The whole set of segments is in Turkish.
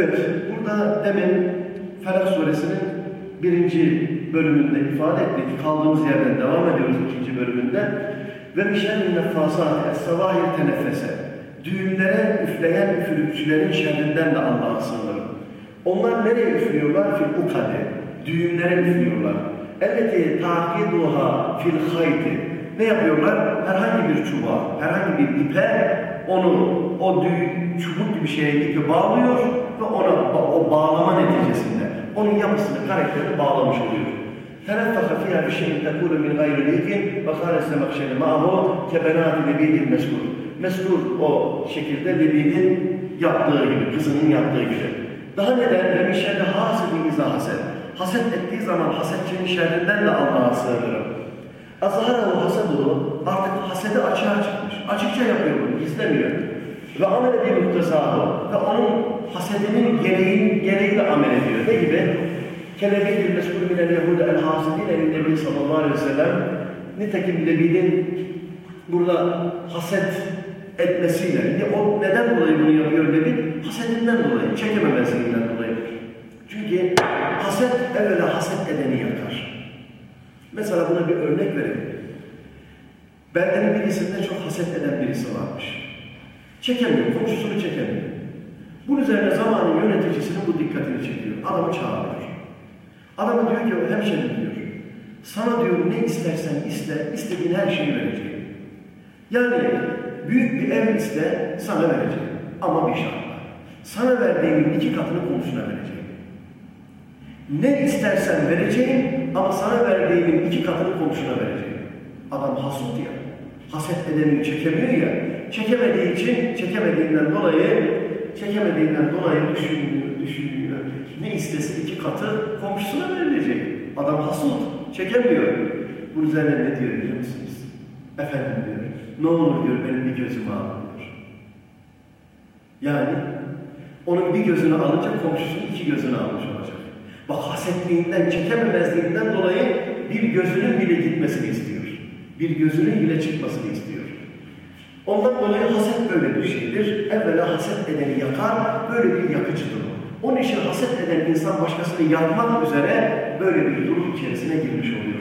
Evet, burada demin Felak suresinin birinci bölümünde ifade ettik. Kaldığımız yerden devam ediyoruz ikinci bölümünde. Ve mişerrin nefasat es-savahir tenefese. Düğünlere üfleyen üfürükçülerin şerrinden de Allah'a sığınırım. Onlar nereye üflüyorlar? Fil ukade. Düğünlere üflüyorlar. Elleti takiduha fil hayti. Ne yapıyorlar? Herhangi bir çubuğa, herhangi bir ipe onu o düğün, çubuk gibi şeye ipi bağlıyor ve ona o bağlama neticesinde onun yapısını, karakterini bağlamış oluyor. تنفخ فيها بشيء تكون من غير ريق وقال السمخشري معه كبنات لبيد المسكور. Meskur o şekilde Lebid'in yaptığı gibi, kızının yaptığı gibi. Daha neden? Ve mişerde hasedi iza haset. Haset ettiği zaman hasetçinin şerrinden de Allah'a sığınırım. Azharahu haseduhu artık hasedi açığa çıkmış. Açıkça yapıyor bunu, gizlemiyor. Ve amele bir muktezahu ve onun hasedinin gereğin, gereğiyle amel ediyor. Ne gibi? Kelebi bir mesul minel yehude el hasidin elin nebi sallallahu aleyhi ve sellem nitekim Lebid'in burada haset etmesiyle, o neden dolayı bunu yapıyor Lebid? Hasedinden dolayı, çekememezliğinden dolayı. Çünkü haset evvela haset edeni yakar. Mesela buna bir örnek verelim. Bendenin birisinden çok haset eden birisi varmış. Çekemiyor, komşusunu çekemiyor. Bunun üzerine zamanın yöneticisinin bu dikkatini çekiyor. Adamı çağırıyor. Adamı diyor ki hemşerim diyor. Sana diyor ne istersen iste, istediğin her şeyi vereceğim. Yani büyük bir ev iste, sana vereceğim. Ama bir şartla. Sana verdiğimin iki katını komşuna vereceğim. Ne istersen vereceğim ama sana verdiğimin iki katını komşuna vereceğim. Adam hasut ya. Haset edemiyor, çekemiyor ya. Çekemediği için, çekemediğinden dolayı, çekemediğinden dolayı düşünüyor, düşünüyor. Ne istese iki katı komşusuna verilecek. Adam hasut, çekemiyor. Bunun üzerine ne diyor biliyor musunuz? Efendim diyor, ne olur diyor benim bir gözümü alın diyor. Yani onun bir gözünü alınca komşusunun iki gözünü almış olacak. Bak hasetliğinden, çekememezliğinden dolayı bir gözünün bile gitmesini istiyor. Bir gözünün bile çıkmasını istiyor. Ondan dolayı haset böyle bir şeydir. Evvela haset edeni yakar, böyle bir yakıcıdır o. Onun için haset eden insan başkasını yakmak üzere böyle bir durum içerisine girmiş oluyor.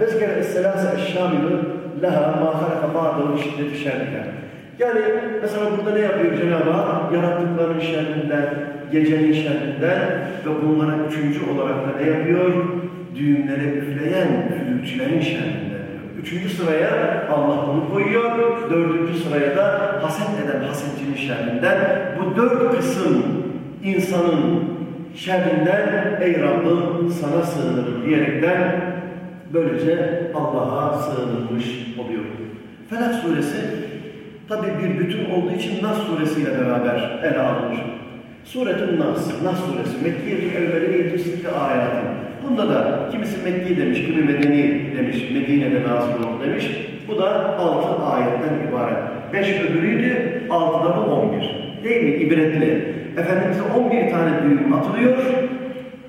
Vezgere es-selâse eşşâmilü leha mâ halaka şerriha. Yani mesela burada ne yapıyor Cenab-ı Hak? Yarattıkların şerrinden, gecenin şerrinden ve bunlara üçüncü olarak da ne yapıyor? Düğümlere üfleyen üflücülerin şerrinden. Üçüncü sıraya Allah bunu koyuyor. Dördüncü sıraya da haset eden hasetçinin şerrinden. Bu dört kısım insanın şerrinden ey Rabbim sana sığınırım diyerekten böylece Allah'a sığınılmış oluyor. Felak suresi tabi bir bütün olduğu için Nas suresiyle beraber ele alınır. Suretun Nas, Nas suresi, Mekkiye-i Evvel'in 72 ayatı. Bunda da kimisi Mekki demiş, kimi Medeni demiş, Medine'de nazil oldu demiş. Bu da 6 ayetten ibaret. 5 öbürüydü, 6 da bu 11. Değil mi? İbretli. Efendimiz'e 11 tane düğüm atılıyor.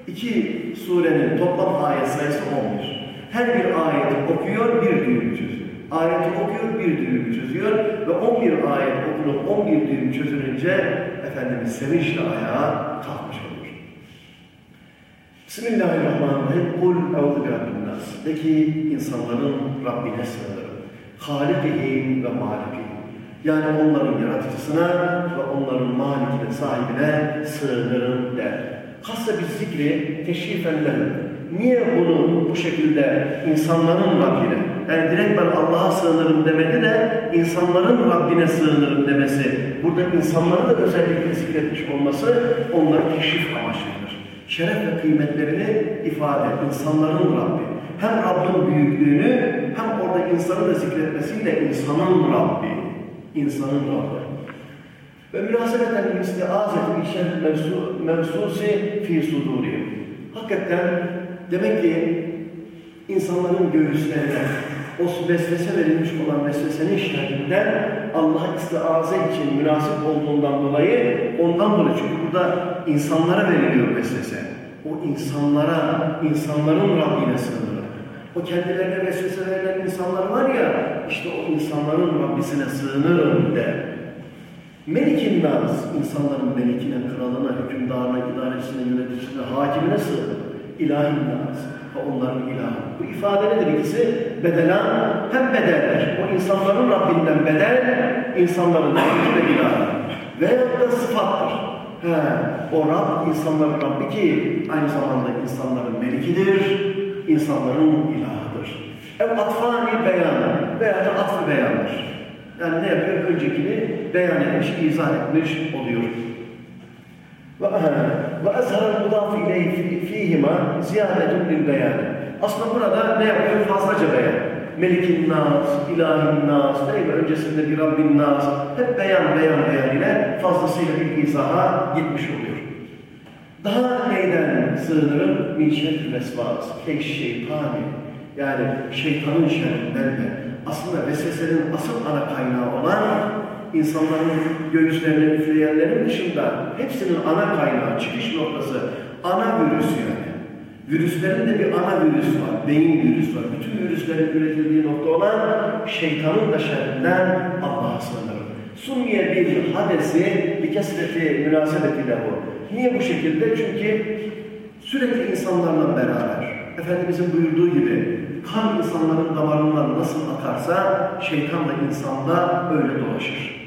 İki surenin toplam ayet sayısı 11. Her bir ayeti okuyor, bir düğüm çözüyor. Ayeti okuyor, bir düğüm çözüyor ve 11 ayet okunup 11 düğüm çözülünce Efendimiz sevinçle ayağa kalkmış olur. Bismillahirrahmanirrahim. Kul eûzü birabbin De ki insanların Rabbine sığınırım. Halikihim ve malikihim. Yani onların yaratıcısına ve onların malikine, sahibine sığınırım der. Hassa bir zikri teşrifen Niye bunu bu şekilde insanların Rabbine, yani direkt ben Allah'a sığınırım demedi de insanların Rabbine sığınırım demesi, burada insanları da özellikle zikretmiş olması onları teşrif amaçlıdır. Şeref ve kıymetlerini ifade, insanların Rabbi. Hem Rabbin büyüklüğünü hem orada insanı da zikretmesiyle insanın Rabbi. İnsanın Rabbi. Ve münasebeten istiazeti bir şerh mevsusi fi sudurihim. Hakikaten demek ki insanların göğüslerine o vesvese verilmiş olan vesvesenin şerrinden Allah istiaze için münasip olduğundan dolayı ondan dolayı çünkü burada insanlara veriliyor vesvese. O insanlara, insanların Rabbine sığınırım. O kendilerine vesvese verilen insanlar var ya, işte o insanların Rabbisine sığınırım de. Melikin Naz, insanların melikine, kralına, hükümdarına, idaresine, yöneticisine, hakimine sığınır. İlahin Naz ve onların ilahı. Bu ifade nedir ikisi? Bedelan hem bedeller. O insanların Rabbinden bedel, insanların ve ilahı. Veyahut da sıfattır. He, o Rab insanların Rabbi ki aynı zamanda insanların melikidir, insanların ilahıdır. Ev atfani beyan veya da atfı beyandır. Yani ne yapıyor? Öncekini beyan etmiş, izah etmiş oluyor. Ve ezhara mudaf ileyhi fihima ziyadetun lil beyan. Aslında burada ne yapıyor? Fazlaca beyan. Melikin nas, ilahin nas, değil mi? Öncesinde bir Rabbin nas. Hep beyan, beyan, beyan ile fazlasıyla bir izaha gitmiş oluyor. Daha neyden sığınırım? Min şerri vesvas, şeytani. Yani şeytanın şerrinden de aslında vesvesenin asıl ana kaynağı olan insanların göğüslerine üfleyenlerin dışında hepsinin ana kaynağı, çıkış noktası, ana virüs yani. Virüslerin de bir ana virüs var, beyin virüs var. Bütün virüslerin üretildiği nokta olan şeytanın da şerrinden Allah'a sığınırım. Summiye bir hadesi bir kesreti münasebetiyle bu. Niye bu şekilde? Çünkü sürekli insanlarla beraber, Efendimizin buyurduğu gibi kan insanların damarından nasıl akarsa şeytan da insanda öyle dolaşır.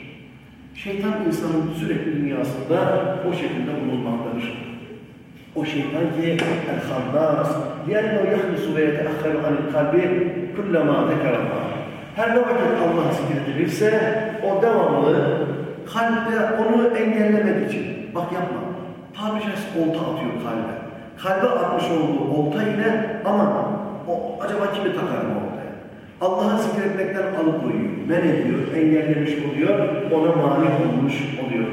Şeytan insanın sürekli dünyasında o şekilde bulunmaktadır. O şeytan ki el-hannas لِيَنَّهُ يَخْلِسُ وَيَتَأَخَّرُ عَنِ الْقَلْبِ كُلَّمَا ذَكَرَ Her ne vakit Allah zikredilirse o devamlı kalpte onu engellemek için bak yapma. Tabiri caizse olta atıyor kalbe. Kalbe atmış olduğu olta ile ama o acaba kimi takar mı Allah'ı zikretmekten alıkoyuyor, men ediyor, engellemiş oluyor, ona mani olmuş oluyor.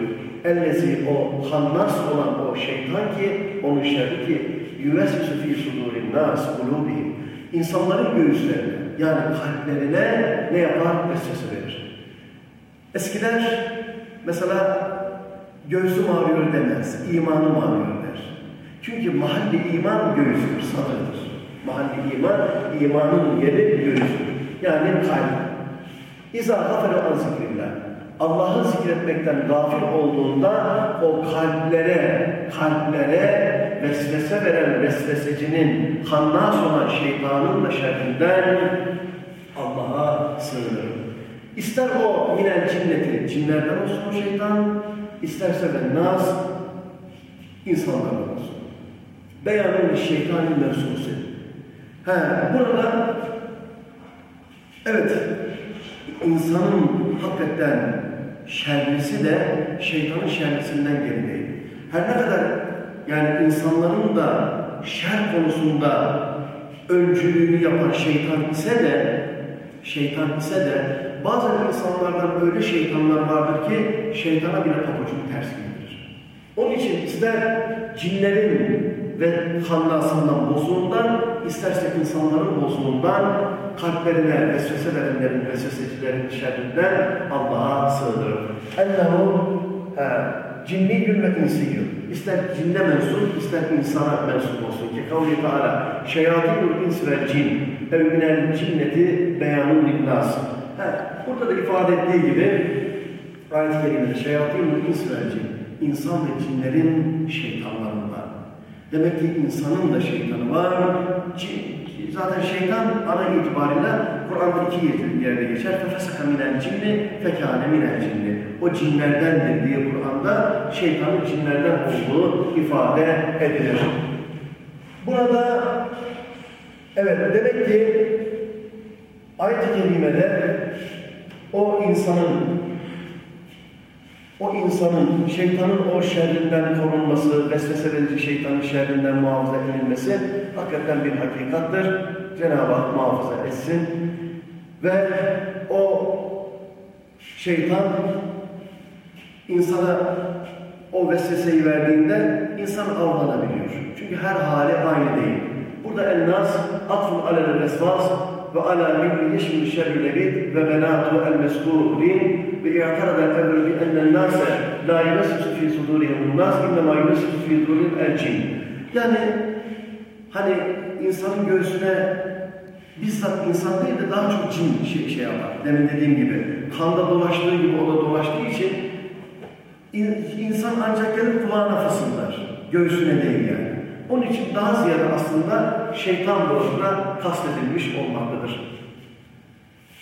Ellezi o hannas olan o şeytan ki, onun şerri ki yüvesvisu fî sudûrin nâs kulûbihim. İnsanların göğüslerine, yani kalplerine ne yapar? Vesvese verir. Eskiler mesela göğsüm ağrıyor demez, imanım ağrıyor der. Çünkü mahalli iman göğüstür, sadırdır. Mahalli iman, imanın yeri göğüstür. Yani kalp. İza gafere an zikrillah. Allah'ı zikretmekten gafil olduğunda o kalplere, kalplere vesvese veren vesvesecinin, kannas olan şeytanın da şerrinden Allah'a sığınırım. İster o minel cinneti, cinlerden olsun o şeytan, isterse de nas, insanlardan olsun. Beyanın şeytanın mensusi. He, burada evet insanın hakikaten şerlisi de şeytanın şerlisinden geri. Her ne kadar yani insanların da şer konusunda öncülüğünü yapan şeytan ise de şeytan ise de bazen insanlardan öyle şeytanlar vardır ki şeytana bile papucunu ters giydirir. Onun için ister cinlerin ve kannasından bozduğundan, isterse insanların bozduğundan, kalplerine vesvese verenlerin, vesvesecilerin şerrinden Allah'a sığınırım. Ennehu cinniyyün ve insiyyün. İster cinne mensup, ister insana mensup olsun ki kavli Teala şeyatînul ins ve cin ev minel cinneti beyanun linnâs. Burada da ifade ettiği gibi ayet-i kerimede şeyatînul ins ve cin insan ve cinlerin şeytanlarından. Demek ki insanın da şeytanı var. Zaten şeytan ana itibariyle Kur'an'da iki yerde geçer. فَفَسَكَ مِنَ الْجِنِّ فَكَانَ مِنَ الْجِنِّ O cinlerdendir diye Kur'an'da şeytanın cinlerden olduğu ifade edilir. Burada evet demek ki ayet-i kerimede o insanın o insanın, şeytanın o şerrinden korunması, vesvese verici şeytanın şerrinden muhafaza edilmesi hakikaten bir hakikattir. Cenab-ı Hak muhafaza etsin. Ve o şeytan insana o vesveseyi verdiğinde insan avlanabiliyor. Çünkü her hali aynı değil. Burada el-nas atfun alel vesvas ve ala milli yeşmil şerri ve benatu el-meskurin ve el-evvel bi ennel nase la yunasisu fi sudurihim nas innema yunasisu fi sudurihim el-cin. Yani hani insanın göğsüne bizzat insan değil de daha çok cin şey, şey yapar. Demin dediğim gibi kanda dolaştığı gibi o da dolaştığı için İn- İnsan ancak gelip kulağına fısıldar. Göğsüne değil yani. Onun için daha ziyade aslında şeytan boşuna kastedilmiş olmaktadır.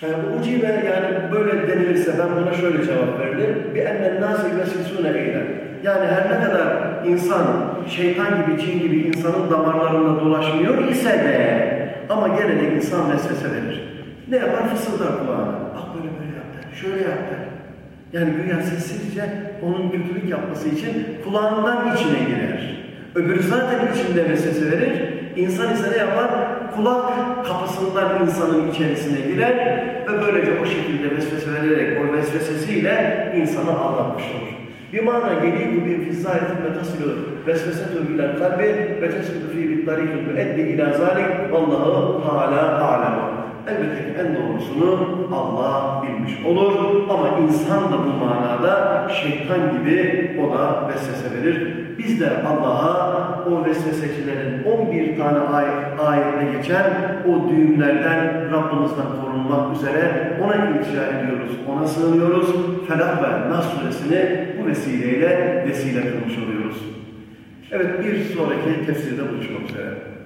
Yani bu ucibe yani böyle denilirse ben buna şöyle cevap veririm. Bir ennen nâse vesvisûne eyler. Yani her ne kadar insan şeytan gibi, cin gibi insanın damarlarında dolaşmıyor ise de ama gene de insan vesvese verir. Ne yapar? Fısıldar kulağına. Bak böyle böyle yaptı, şöyle yaptı. Yani güya sessizce onun kötülük yapması için kulağından içine girer. Öbürü zaten içinde vesvese verir. İnsan ise ne yapar? Kulak kapısından insanın içerisine girer ve böylece o şekilde vesvese vererek o vesvesesiyle insanı aldatmış olur. Bir mana geliyor bir fizzayetin ve tasilu vesvesetü ilal kalbi ve tesbitu fi bittarikun ve eddi ila zalik Allahu Teala alemu. Elbette ki en doğrusunu Allah bilmiş olur ama insan da bu manada şeytan gibi o da vesvese verir. Biz de Allah'a o vesvesecilerin 11 tane ay ayette geçen o düğümlerden Rabbimizden korunmak üzere ona iltica ediyoruz, ona sığınıyoruz. Felak ve Nas suresini bu vesileyle vesile kılmış oluyoruz. Evet bir sonraki tefsirde buluşmak üzere.